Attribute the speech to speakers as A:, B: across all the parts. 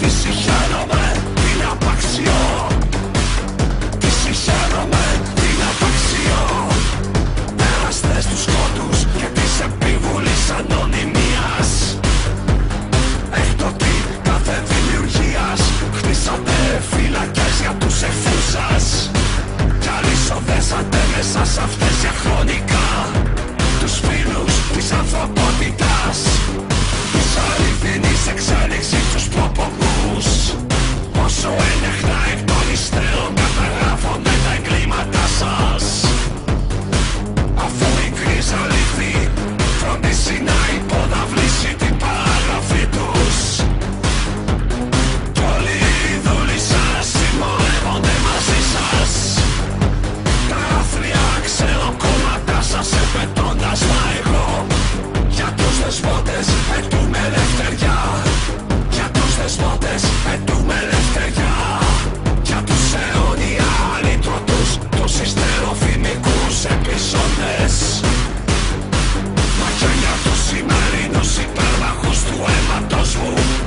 A: this is Dynamite soul.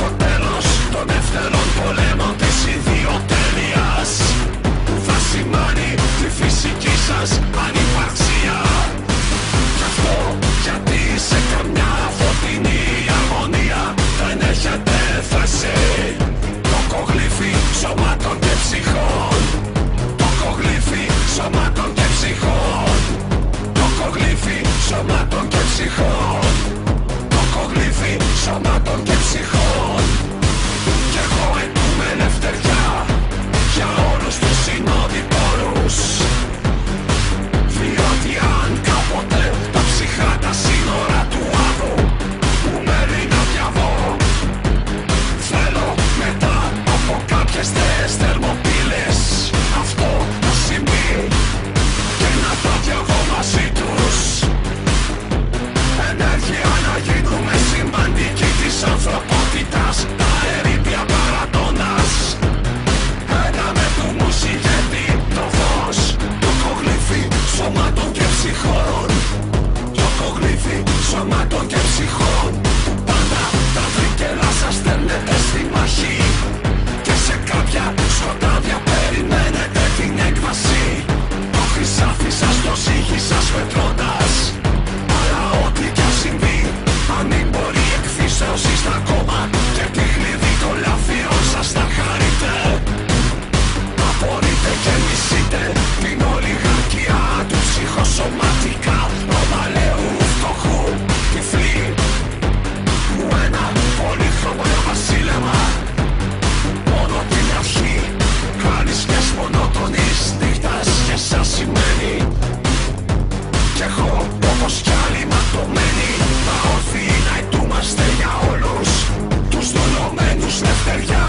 A: Cortés. este es termo. Manchester